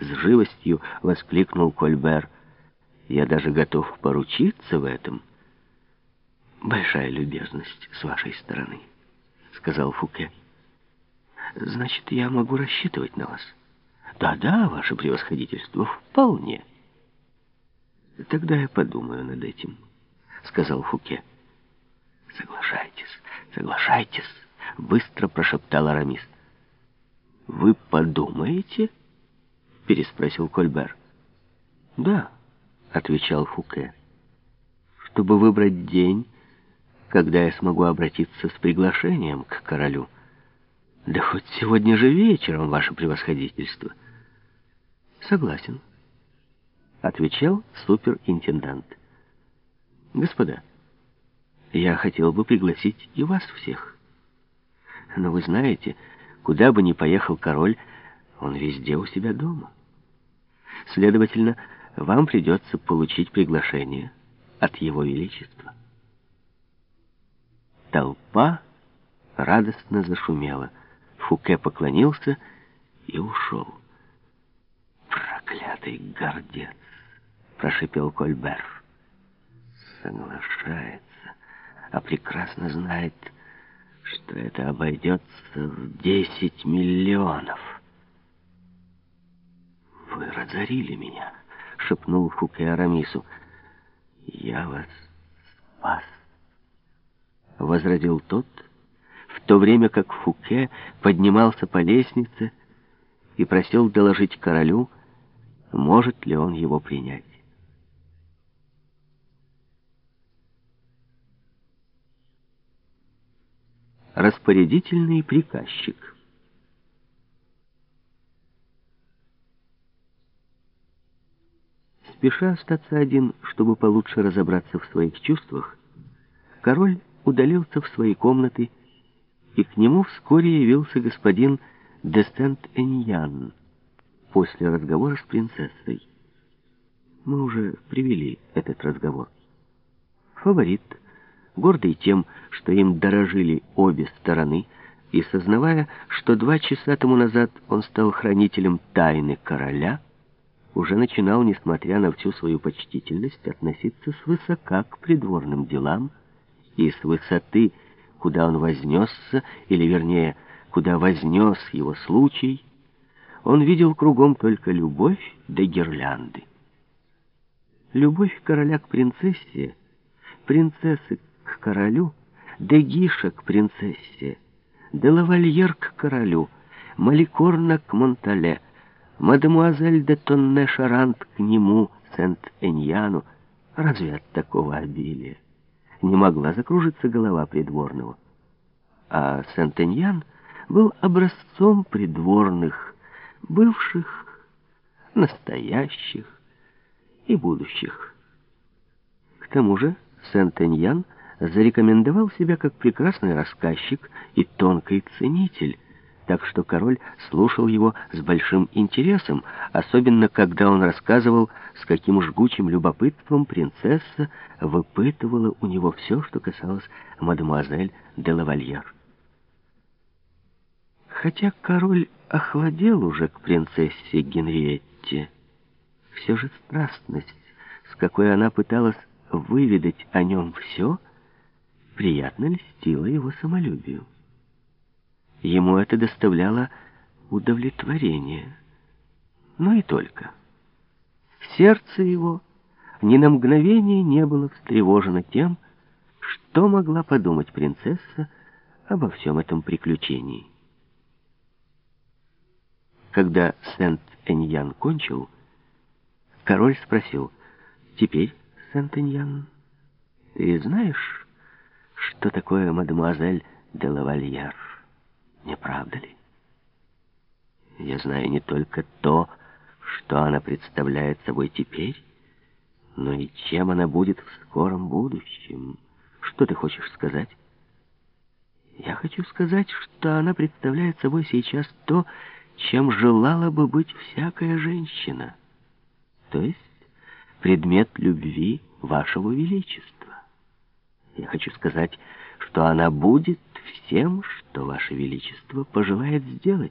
с живостью воскликнул Кольбер. «Я даже готов поручиться в этом». «Большая любезность с вашей стороны», — сказал Фуке. «Значит, я могу рассчитывать на вас?» «Да-да, ваше превосходительство, вполне». «Тогда я подумаю над этим», — сказал Фуке. «Соглашайтесь, соглашайтесь», — быстро прошептал Арамис. «Вы подумаете?» — переспросил Кольбер. «Да», — отвечал Фуке. «Чтобы выбрать день, когда я смогу обратиться с приглашением к королю. Да хоть сегодня же вечером, ваше превосходительство». «Согласен», — отвечал суперинтендант. «Господа, я хотел бы пригласить и вас всех. Но вы знаете, куда бы ни поехал король, он везде у себя дома. Следовательно, вам придется получить приглашение от его величества». Толпа радостно зашумела. Фуке поклонился и ушел. «Проклятый гордец!» — прошипел Кольбер соглашается, а прекрасно знает, что это обойдется в десять миллионов. «Вы разорили меня», — шепнул Фуке Арамису. «Я вас спас», — возразил тот, в то время как Фуке поднимался по лестнице и просил доложить королю, может ли он его принять. распорядительный приказчик. Спеша остаться один, чтобы получше разобраться в своих чувствах, король удалился в свои комнаты, и к нему вскоре явился господин де Сент-Эньян после разговора с принцессой. Мы уже привели этот разговор. Фаворит — гордый тем, что им дорожили обе стороны, и сознавая, что два часа тому назад он стал хранителем тайны короля, уже начинал, несмотря на всю свою почтительность, относиться свысока к придворным делам и с высоты, куда он вознесся, или, вернее, куда вознес его случай, он видел кругом только любовь да гирлянды. Любовь короля к принцессе, принцессы к королю, де Гиша к принцессе, де Лавальер к королю, Маликорна к Монтале, мадемуазель де Тонне Шарант к нему, Сент-Эньяну. Разве от такого обилия не могла закружиться голова придворного? А Сент-Эньян был образцом придворных, бывших, настоящих и будущих. К тому же Сент-Эньян зарекомендовал себя как прекрасный рассказчик и тонкий ценитель, так что король слушал его с большим интересом, особенно когда он рассказывал, с каким жгучим любопытством принцесса выпытывала у него все, что касалось мадемуазель де лавальер. Хотя король охладел уже к принцессе Генриетте, все же страстность, с какой она пыталась выведать о нем все — приятно льстило его самолюбию. Ему это доставляло удовлетворение. Но и только. Сердце его ни на мгновение не было встревожено тем, что могла подумать принцесса обо всем этом приключении. Когда Сент-Эньян кончил, король спросил, «Теперь, Сент-Эньян, ты знаешь, что такое мадемуазель де лавальер. Не правда ли? Я знаю не только то, что она представляет собой теперь, но и чем она будет в скором будущем. Что ты хочешь сказать? Я хочу сказать, что она представляет собой сейчас то, чем желала бы быть всякая женщина, то есть предмет любви вашего величества. Я хочу сказать, что она будет всем, что Ваше Величество пожелает сделать.